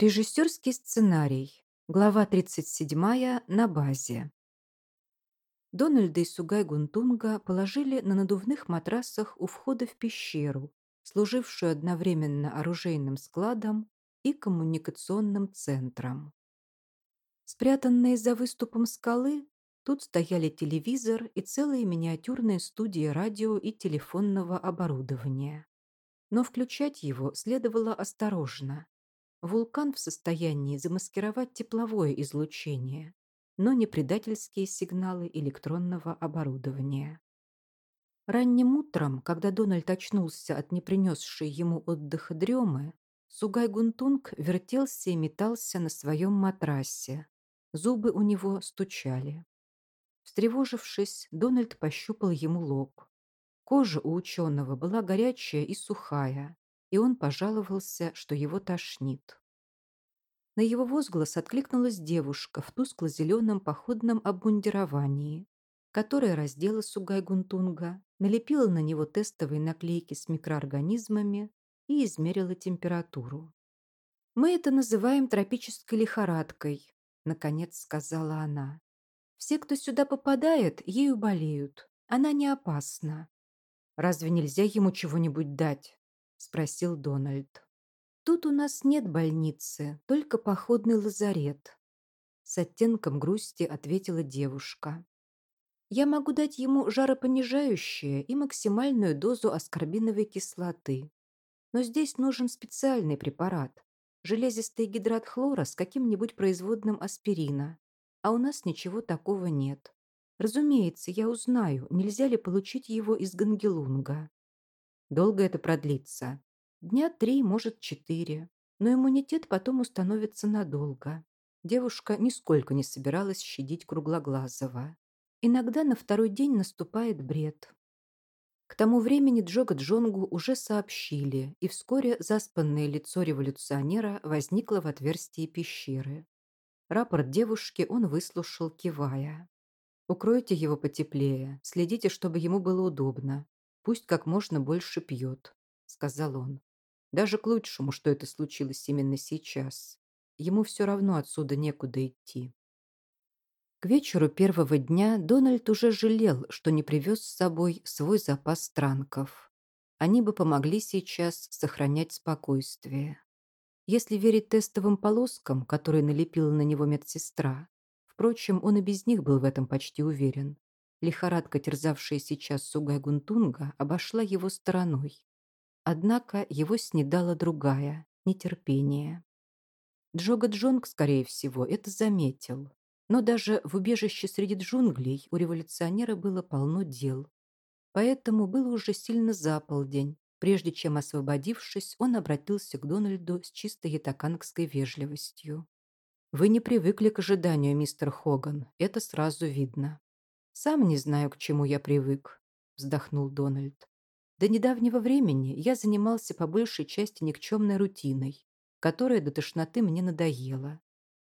Режиссерский сценарий. Глава 37 на базе. Дональда и Сугай Гунтунга положили на надувных матрасах у входа в пещеру, служившую одновременно оружейным складом и коммуникационным центром. Спрятанные за выступом скалы, тут стояли телевизор и целые миниатюрные студии радио и телефонного оборудования. Но включать его следовало осторожно, Вулкан в состоянии замаскировать тепловое излучение, но не предательские сигналы электронного оборудования. Ранним утром, когда Дональд очнулся от непринесшей ему отдыха дремы, Сугай Гунтунг вертелся и метался на своем матрасе. Зубы у него стучали. Встревожившись, Дональд пощупал ему лоб. Кожа у ученого была горячая и сухая, и он пожаловался, что его тошнит. На его возглас откликнулась девушка в тускло-зеленом походном обмундировании, которая раздела Сугай-Гунтунга, налепила на него тестовые наклейки с микроорганизмами и измерила температуру. «Мы это называем тропической лихорадкой», — наконец сказала она. «Все, кто сюда попадает, ею болеют. Она не опасна». «Разве нельзя ему чего-нибудь дать?» Спросил Дональд. Тут у нас нет больницы, только походный лазарет. С оттенком грусти ответила девушка. Я могу дать ему жаропонижающее и максимальную дозу аскорбиновой кислоты. Но здесь нужен специальный препарат. Железистый гидрат хлора с каким-нибудь производным аспирина. А у нас ничего такого нет. Разумеется, я узнаю, нельзя ли получить его из Гангелунга. Долго это продлится? Дня три, может, четыре. Но иммунитет потом установится надолго. Девушка нисколько не собиралась щадить Круглоглазого. Иногда на второй день наступает бред. К тому времени Джога Джонгу уже сообщили, и вскоре заспанное лицо революционера возникло в отверстии пещеры. Рапорт девушки он выслушал, кивая. «Укройте его потеплее, следите, чтобы ему было удобно. Пусть как можно больше пьет», — сказал он. «Даже к лучшему, что это случилось именно сейчас. Ему все равно отсюда некуда идти». К вечеру первого дня Дональд уже жалел, что не привез с собой свой запас транков. Они бы помогли сейчас сохранять спокойствие. Если верить тестовым полоскам, которые налепила на него медсестра, впрочем, он и без них был в этом почти уверен, Лихорадка, терзавшая сейчас Сугай-Гунтунга, обошла его стороной. Однако его снедала другая – нетерпение. Джога Джонг, скорее всего, это заметил. Но даже в убежище среди джунглей у революционера было полно дел. Поэтому было уже сильно за полдень. Прежде чем освободившись, он обратился к Дональду с чисто ятакангской вежливостью. «Вы не привыкли к ожиданию, мистер Хоган, это сразу видно. «Сам не знаю, к чему я привык», — вздохнул Дональд. «До недавнего времени я занимался по большей части никчемной рутиной, которая до тошноты мне надоела.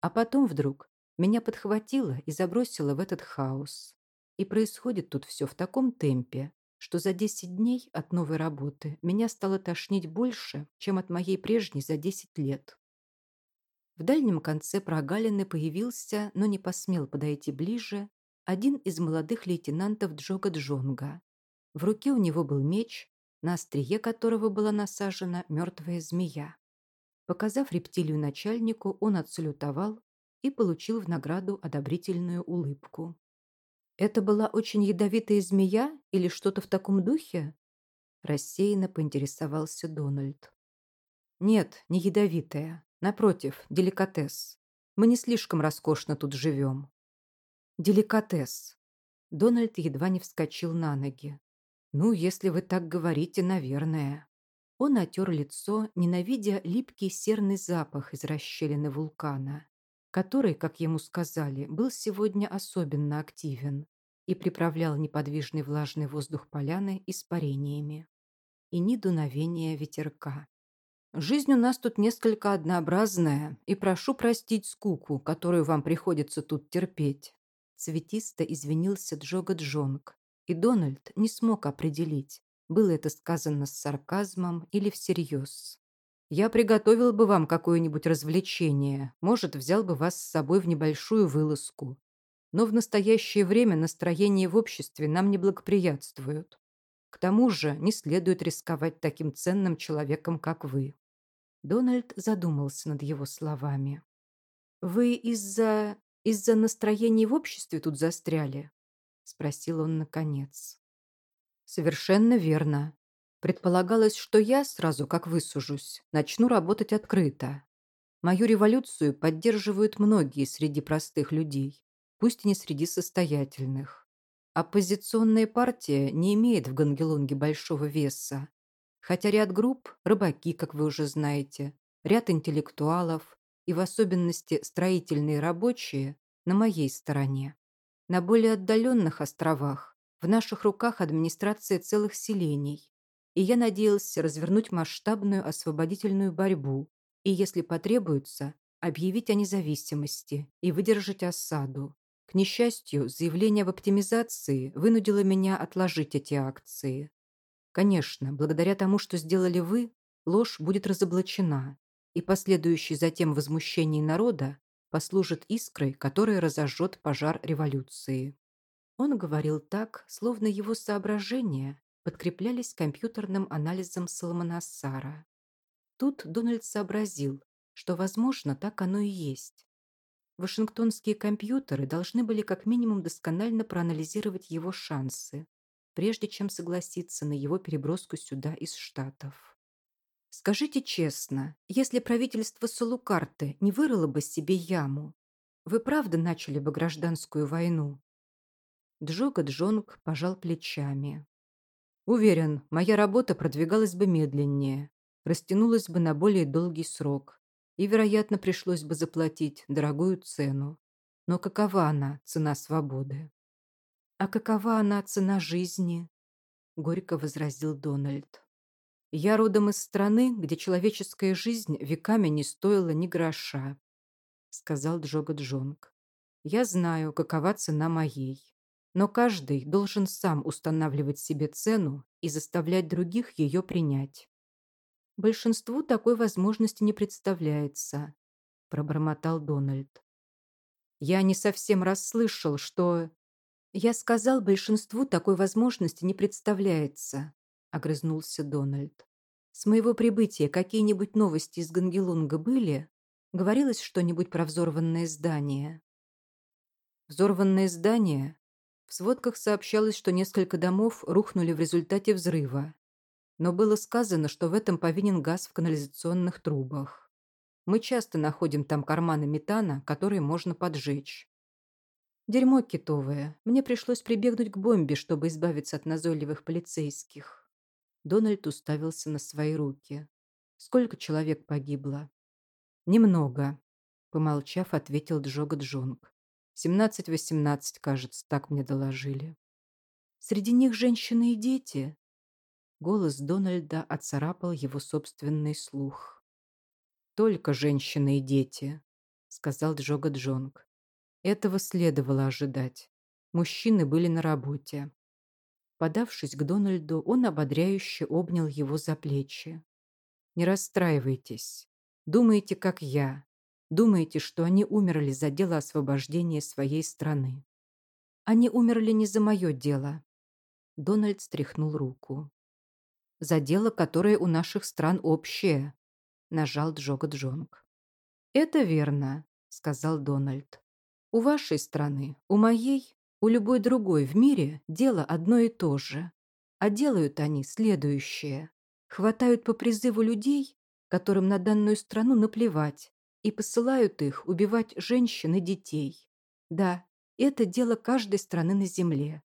А потом вдруг меня подхватило и забросило в этот хаос. И происходит тут все в таком темпе, что за 10 дней от новой работы меня стало тошнить больше, чем от моей прежней за 10 лет. В дальнем конце прогалины появился, но не посмел подойти ближе, один из молодых лейтенантов Джога Джонга. В руке у него был меч, на острие которого была насажена мертвая змея. Показав рептилию начальнику, он отсалютовал и получил в награду одобрительную улыбку. «Это была очень ядовитая змея или что-то в таком духе?» Рассеянно поинтересовался Дональд. «Нет, не ядовитая. Напротив, деликатес. Мы не слишком роскошно тут живем. Деликатес. Дональд едва не вскочил на ноги. «Ну, если вы так говорите, наверное». Он отер лицо, ненавидя липкий серный запах из расщелины вулкана, который, как ему сказали, был сегодня особенно активен и приправлял неподвижный влажный воздух поляны испарениями. И ни дуновения ветерка. «Жизнь у нас тут несколько однообразная, и прошу простить скуку, которую вам приходится тут терпеть. Цветисто извинился Джога Джонг, и Дональд не смог определить, было это сказано с сарказмом или всерьез. Я приготовил бы вам какое-нибудь развлечение, может, взял бы вас с собой в небольшую вылазку. Но в настоящее время настроение в обществе нам не благоприятствуют. К тому же не следует рисковать таким ценным человеком, как вы». Дональд задумался над его словами. «Вы из-за... из-за настроений в обществе тут застряли?» Спросил он наконец. «Совершенно верно. Предполагалось, что я сразу, как высужусь, начну работать открыто. Мою революцию поддерживают многие среди простых людей, пусть и не среди состоятельных. Оппозиционная партия не имеет в Гангелонге большого веса, хотя ряд групп, рыбаки, как вы уже знаете, ряд интеллектуалов и в особенности строительные рабочие на моей стороне. На более отдаленных островах в наших руках администрация целых селений, и я надеялся развернуть масштабную освободительную борьбу и, если потребуется, объявить о независимости и выдержать осаду. К несчастью, заявление об оптимизации вынудило меня отложить эти акции. Конечно, благодаря тому, что сделали вы, ложь будет разоблачена, и последующий затем возмущение народа послужит искрой, которая разожжет пожар революции. Он говорил так, словно его соображения подкреплялись компьютерным анализом Соломонассара. Тут Дональд сообразил, что, возможно, так оно и есть. Вашингтонские компьютеры должны были как минимум досконально проанализировать его шансы, прежде чем согласиться на его переброску сюда из Штатов. Скажите честно, если правительство Салукарты не вырыло бы себе яму, вы правда начали бы гражданскую войну? Джога Джонг пожал плечами. Уверен, моя работа продвигалась бы медленнее, растянулась бы на более долгий срок, и, вероятно, пришлось бы заплатить дорогую цену. Но какова она, цена свободы? А какова она, цена жизни? Горько возразил Дональд. Я родом из страны, где человеческая жизнь веками не стоила ни гроша, сказал Джога Джонг. Я знаю, какова цена моей. Но каждый должен сам устанавливать себе цену и заставлять других ее принять. Большинству такой возможности не представляется, пробормотал Дональд. Я не совсем расслышал, что... Я сказал, большинству такой возможности не представляется, огрызнулся Дональд. С моего прибытия какие-нибудь новости из Гангелунга были? Говорилось что-нибудь про взорванное здание? Взорванное здание в сводках сообщалось, что несколько домов рухнули в результате взрыва. Но было сказано, что в этом повинен газ в канализационных трубах. Мы часто находим там карманы метана, которые можно поджечь. Дерьмо китовое. Мне пришлось прибегнуть к бомбе, чтобы избавиться от назойливых полицейских. Дональд уставился на свои руки. Сколько человек погибло? Немного, помолчав, ответил Джога Джонг. Семнадцать-восемнадцать, кажется, так мне доложили. Среди них женщины и дети. Голос Дональда оцарапал его собственный слух. «Только женщины и дети», — сказал Джога Джонг. Этого следовало ожидать. Мужчины были на работе. Подавшись к Дональду, он ободряюще обнял его за плечи. «Не расстраивайтесь. Думайте, как я. Думаете, что они умерли за дело освобождения своей страны. Они умерли не за мое дело. Дональд стряхнул руку. За дело, которое у наших стран общее, нажал Джога Джонг. Это верно, сказал Дональд. У вашей страны, у моей, у любой другой в мире дело одно и то же. А делают они следующее. Хватают по призыву людей, которым на данную страну наплевать, и посылают их убивать женщин и детей. Да, это дело каждой страны на земле.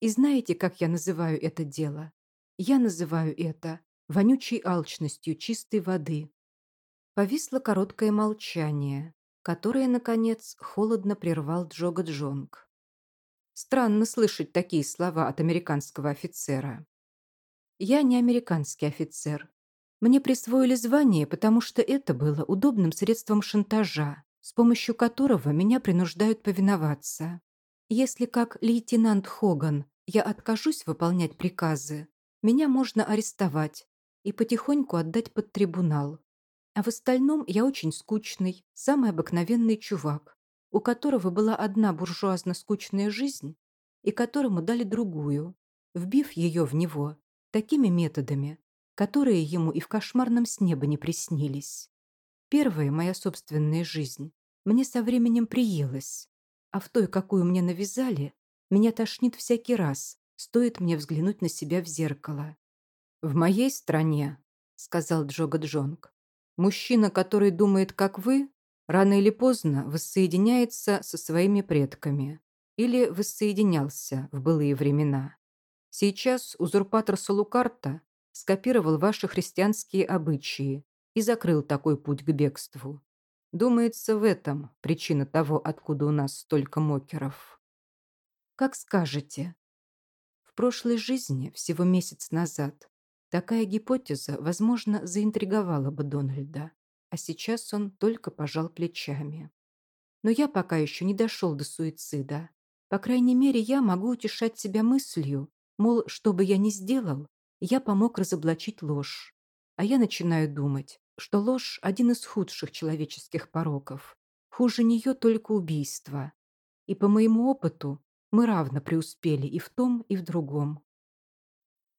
И знаете, как я называю это дело? Я называю это вонючей алчностью чистой воды. Повисло короткое молчание, которое, наконец, холодно прервал Джога Джонг. Странно слышать такие слова от американского офицера. Я не американский офицер, мне присвоили звание, потому что это было удобным средством шантажа, с помощью которого меня принуждают повиноваться. Если, как лейтенант Хоган, я откажусь выполнять приказы, меня можно арестовать и потихоньку отдать под трибунал. А в остальном я очень скучный, самый обыкновенный чувак, у которого была одна буржуазно-скучная жизнь и которому дали другую, вбив ее в него такими методами, которые ему и в кошмарном сне бы не приснились. Первая моя собственная жизнь мне со временем приелась, а в той, какую мне навязали, меня тошнит всякий раз, стоит мне взглянуть на себя в зеркало. «В моей стране», — сказал Джога Джонг, «мужчина, который думает, как вы, рано или поздно воссоединяется со своими предками или воссоединялся в былые времена. Сейчас узурпатор Салукарта скопировал ваши христианские обычаи и закрыл такой путь к бегству. Думается, в этом причина того, откуда у нас столько мокеров. Как скажете. В прошлой жизни, всего месяц назад, такая гипотеза, возможно, заинтриговала бы Дональда, а сейчас он только пожал плечами. Но я пока еще не дошел до суицида. По крайней мере, я могу утешать себя мыслью, мол, что бы я ни сделал, я помог разоблачить ложь. А я начинаю думать, что ложь – один из худших человеческих пороков. Хуже нее только убийство. И по моему опыту мы равно преуспели и в том, и в другом.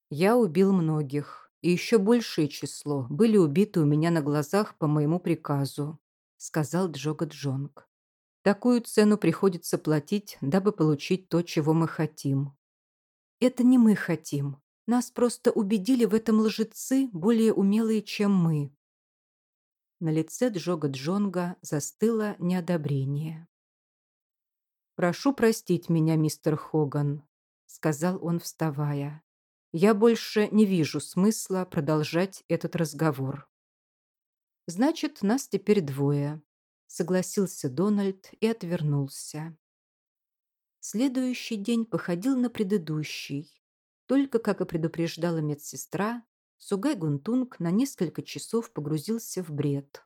Я убил многих, и еще большее число были убиты у меня на глазах по моему приказу, сказал Джога Джонг. Такую цену приходится платить, дабы получить то, чего мы хотим. Это не мы хотим, нас просто убедили в этом лжецы, более умелые, чем мы. На лице Джога Джонга застыло неодобрение. «Прошу простить меня, мистер Хоган», — сказал он, вставая. «Я больше не вижу смысла продолжать этот разговор». «Значит, нас теперь двое», — согласился Дональд и отвернулся. Следующий день походил на предыдущий, только, как и предупреждала медсестра, Сугай Гунтунг на несколько часов погрузился в бред.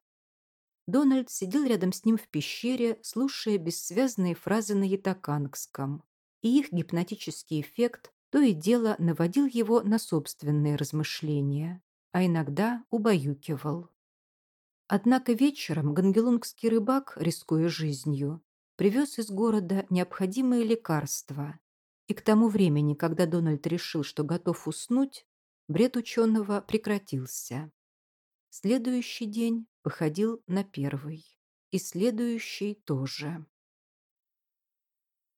Дональд сидел рядом с ним в пещере, слушая бессвязные фразы на ятакангском, и их гипнотический эффект то и дело наводил его на собственные размышления, а иногда убаюкивал. Однако вечером гангелунгский рыбак, рискуя жизнью, привез из города необходимые лекарства, и к тому времени, когда Дональд решил, что готов уснуть, бред ученого прекратился. Следующий день походил на первый. И следующий тоже.